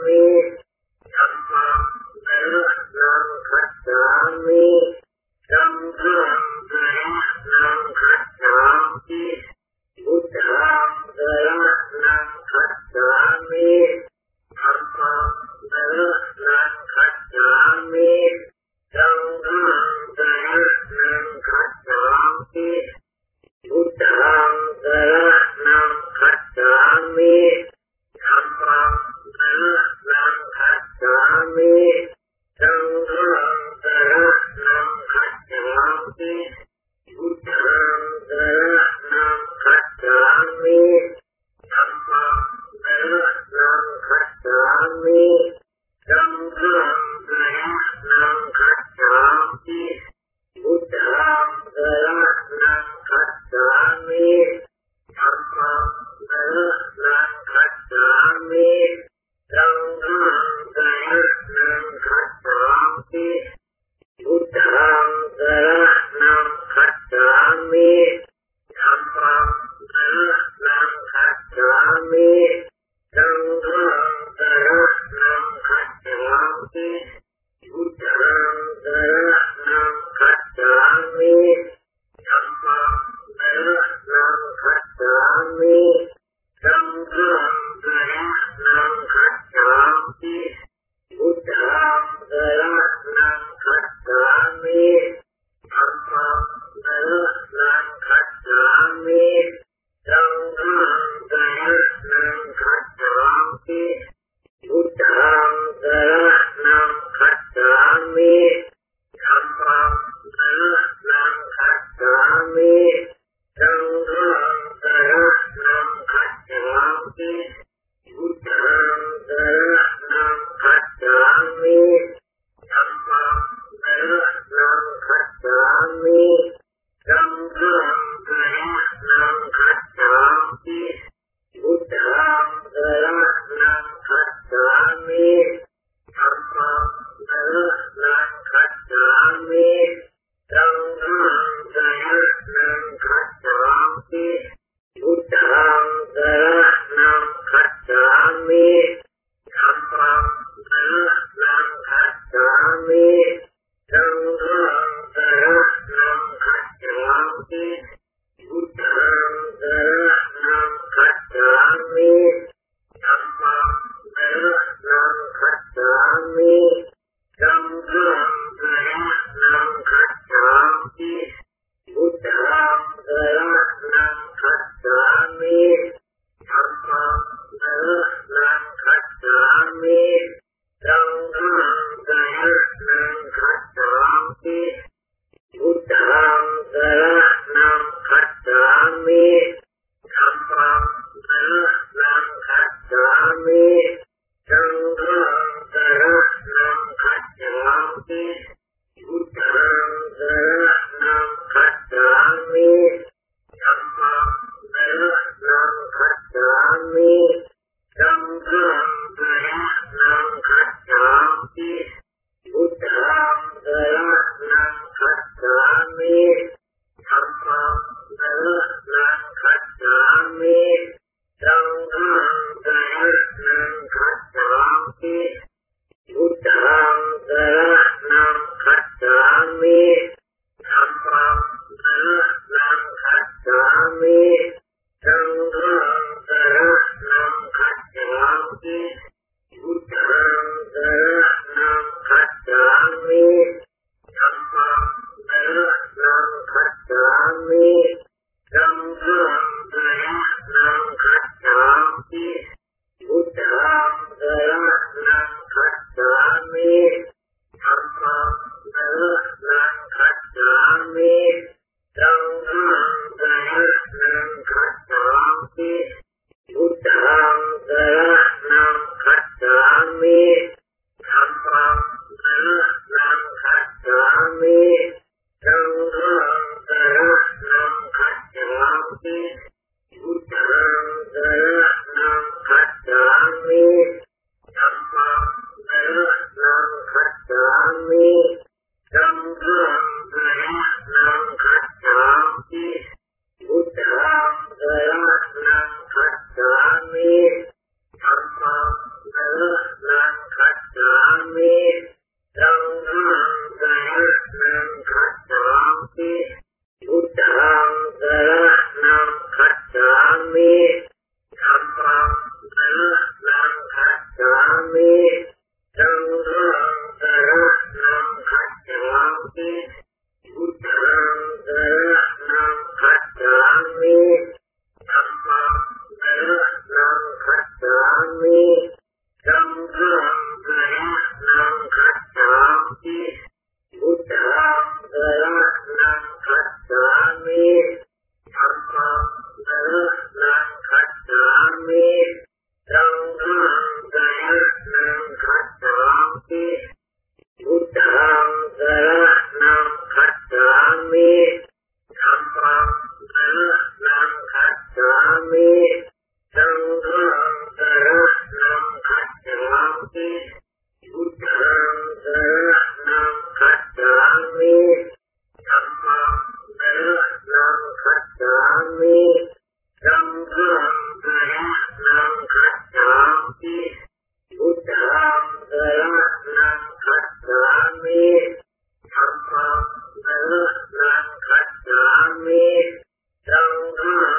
ฉ Sure.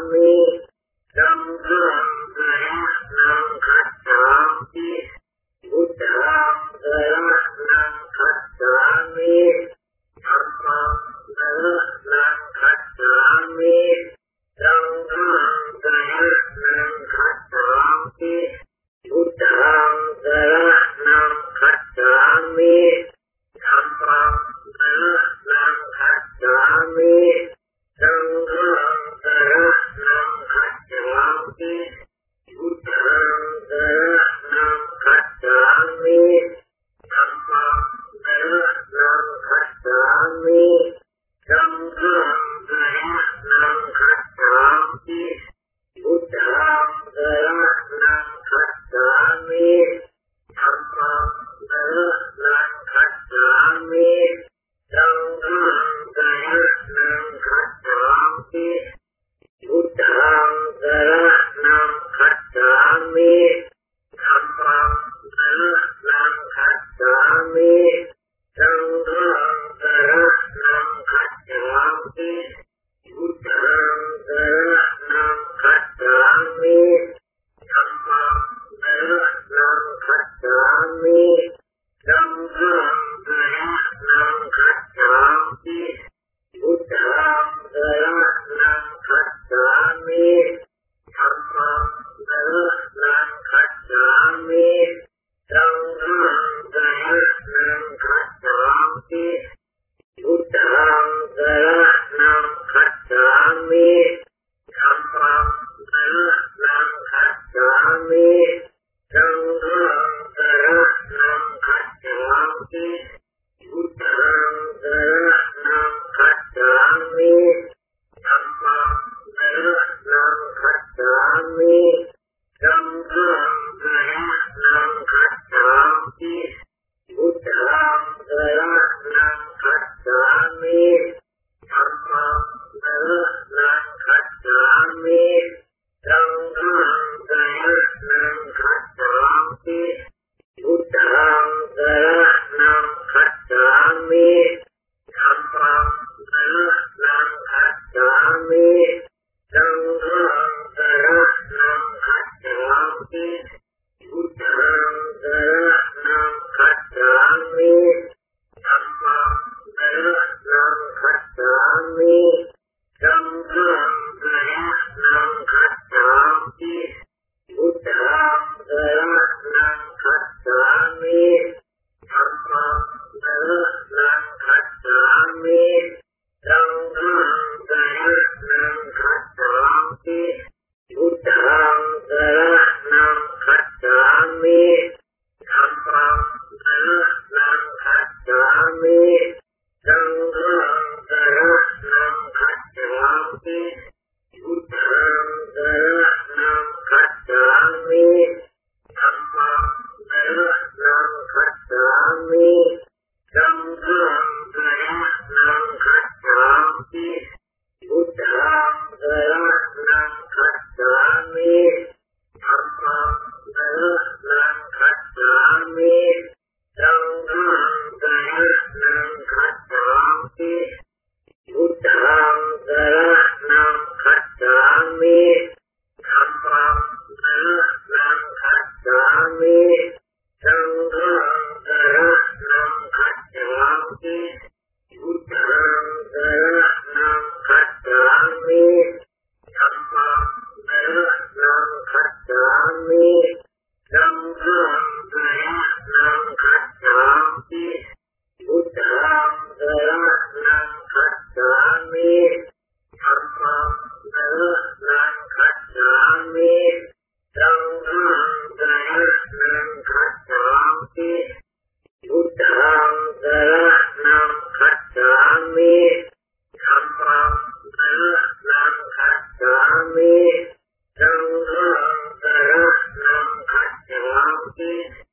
family mountain